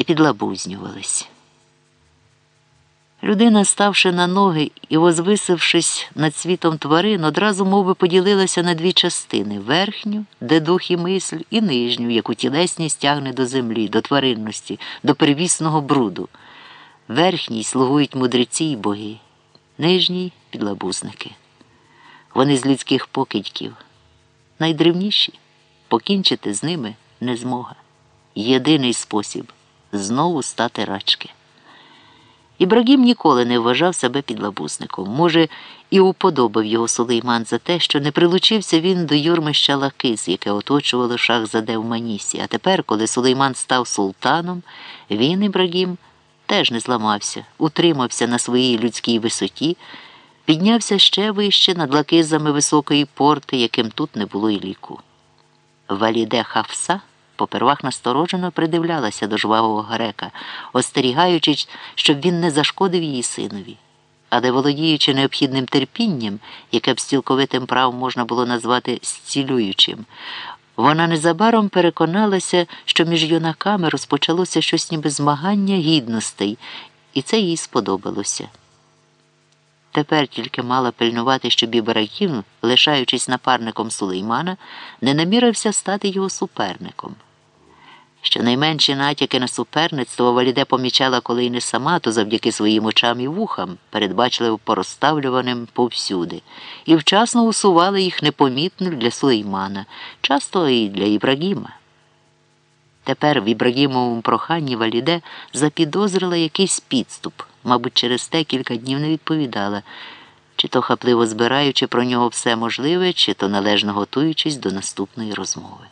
і підлабузнювались. Людина, ставши на ноги і возвисившись над світом тварин, одразу мов би, поділилася на дві частини верхню, де дух і мисль, і нижню, яку тілесність тягне до землі, до тваринності, до первісного бруду. Верхній слугують мудреці й боги, нижній підлабузники. Вони з людських покидьків. Найдревніші покінчити з ними не змога. Єдиний спосіб знову стати рачки. Ібрагім ніколи не вважав себе підлабусником. Може, і уподобав його Сулейман за те, що не прилучився він до юрмища Лакис, яке оточувало шах заде в Манісі. А тепер, коли Сулейман став султаном, він, Ібрагім, теж не зламався, утримався на своїй людській висоті, піднявся ще вище над лакизами високої порти, яким тут не було й ліку. Валіде Хавса попервах насторожено придивлялася до жвавого грека, остерігаючи, щоб він не зашкодив її синові. Але володіючи необхідним терпінням, яке б з цілковитим правом можна було назвати зцілюючим, вона незабаром переконалася, що між юнаками розпочалося щось ніби змагання гідностей, і це їй сподобалося. Тепер тільки мала пильнувати, щоб Ібрагім, лишаючись напарником Сулеймана, не намірився стати його суперником. Щонайменші натяки на суперництво Валіде помічала коли й не сама, то завдяки своїм очам і вухам, передбачливо порозставлюваним повсюди, і вчасно усувала їх непомітно для Сулеймана, часто і для Ібрагіма. Тепер в Ібрагімовому проханні Валіде запідозрила якийсь підступ, мабуть, через те кілька днів не відповідала, чи то хапливо збираючи про нього все можливе, чи то належно готуючись до наступної розмови.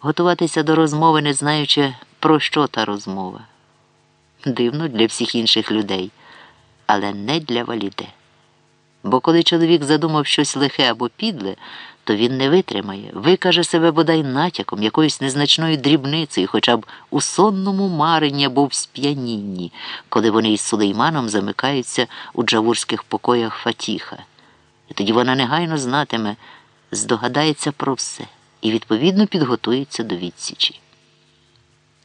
Готуватися до розмови, не знаючи, про що та розмова. Дивно для всіх інших людей, але не для валіде. Бо коли чоловік задумав щось лихе або підле, то він не витримає, викаже себе бодай натяком, якоюсь незначною дрібницею, хоча б у сонному маренні або в сп'янінні, коли вони із Сулейманом замикаються у джавурських покоях Фатіха. І тоді вона негайно знатиме, здогадається про все і, відповідно, підготується до відсічі.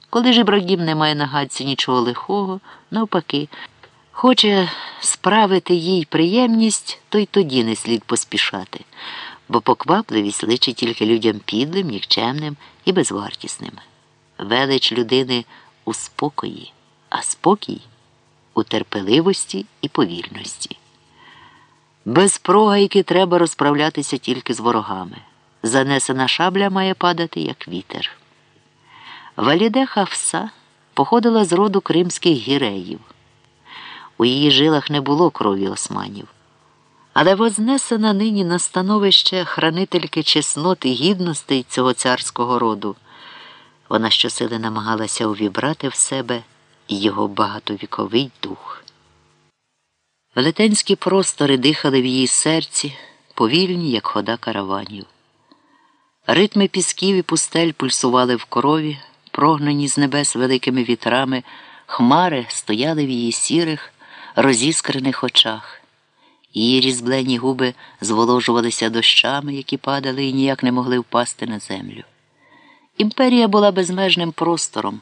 Коли ж Ібрагім не має на гадці нічого лихого, навпаки, хоче справити їй приємність, то й тоді не слід поспішати, бо поквапливість личить тільки людям підлим, нікчемним і безвартісним. Велич людини у спокої, а спокій у терпеливості і повільності. Без прогайки треба розправлятися тільки з ворогами. Занесена шабля має падати, як вітер. Валіде Хавса походила з роду кримських гіреїв. У її жилах не було крові османів. Але вознесена нині на становище хранительки чесноти і гідностей цього царського роду. Вона щосили намагалася увібрати в себе його багатовіковий дух. Велетенські простори дихали в її серці, повільні, як хода караванів. Ритми пісків і пустель пульсували в корові, прогнані з небес великими вітрами, хмари стояли в її сірих, розіскрених очах. Її різблені губи зволожувалися дощами, які падали і ніяк не могли впасти на землю. Імперія була безмежним простором.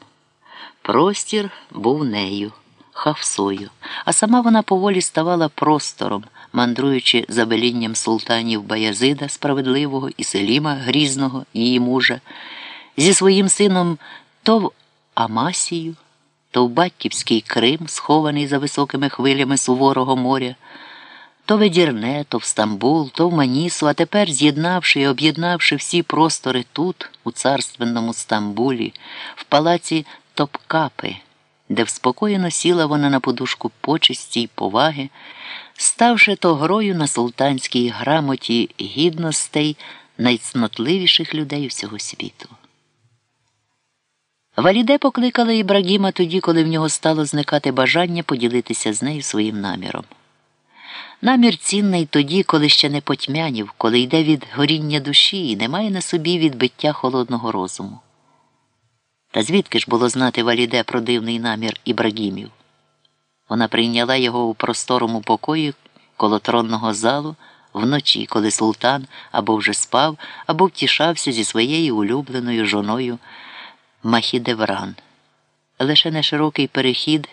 Простір був нею, хавсою, а сама вона поволі ставала простором мандруючи за велінням султанів Баязида Справедливого і Селіма Грізного, її мужа, зі своїм сином то в Амасію, то в Батьківський Крим, схований за високими хвилями суворого моря, то в Едірне, то в Стамбул, то в Манісу, а тепер, з'єднавши і об'єднавши всі простори тут, у царственному Стамбулі, в палаці Топкапи, де вспокоєно сіла вона на подушку почесті й поваги ставши то грою на султанській грамоті гідностей найцнотливіших людей всього світу. Валіде покликала Ібрагіма тоді, коли в нього стало зникати бажання поділитися з нею своїм наміром. Намір цінний тоді, коли ще не потьмянів, коли йде від горіння душі і немає на собі відбиття холодного розуму. Та звідки ж було знати Валіде про дивний намір Ібрагімів? Вона прийняла його у просторому покої коло тронного залу вночі, коли султан або вже спав, або втішався зі своєю улюбленою жоною Махідевран. лише неширокий перехід